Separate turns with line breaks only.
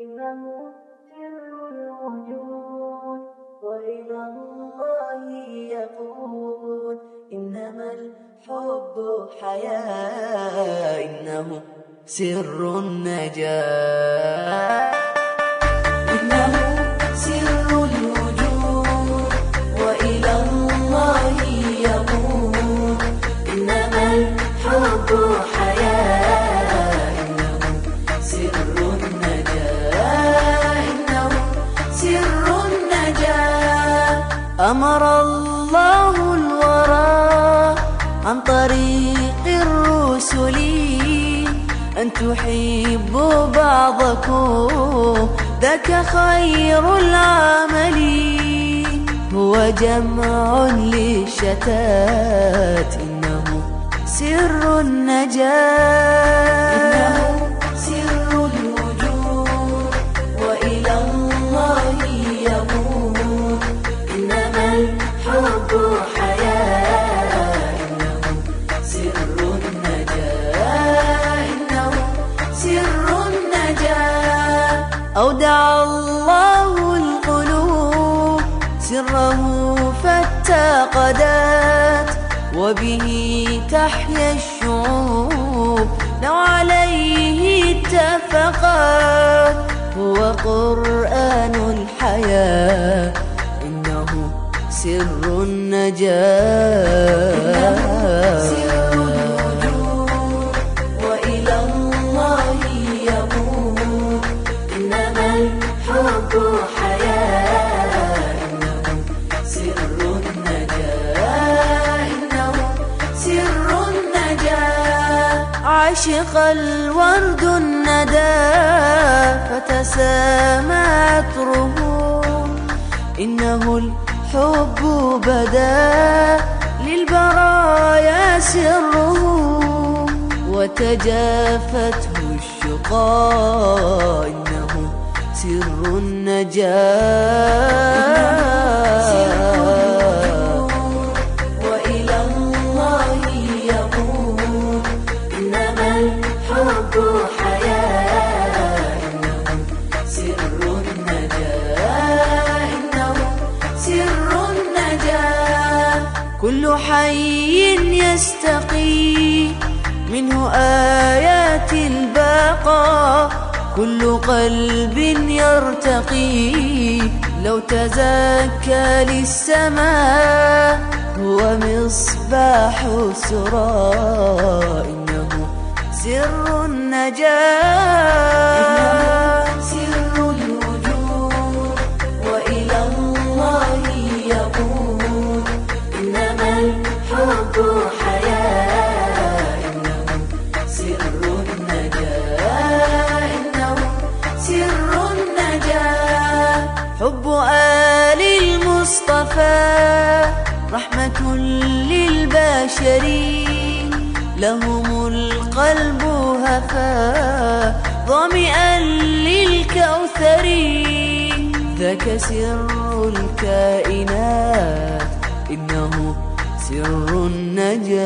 إنه سر الوجود الله يقول إنما الحب حياة إنه سر النجاة. أمر الله الورى عن طريق الرسل أن تحبوا بعضكم ذاك خير العمل. هو جمع للشتات إنه سر النجاة. إنه أودع الله القلوب سره فاتقدت وبه تحيا الشعوب لو عليه اتفقت هو قرآن الحياة إنه سر النجاة. حياة إنه سر النجاة إنه سر النجاة عشق الورد الندى فتسامى عطره إنه الحب بدا للبرايا سره وتجافته الشقاء. سر النجاة. وإلى الله يقول إنما الحب حياة. إنه سر النجاة إنه سر النجاة. كل حي يستقي منه آيات كل قلب يرتقي. لو تزكى للسماء هو مصباح سرى. إنه سر النجاة. المصطفى رحمة للبشر لهم القلب هفا. ظامئا للكوثر ذاك سر الكائنات إنه سر النجاة.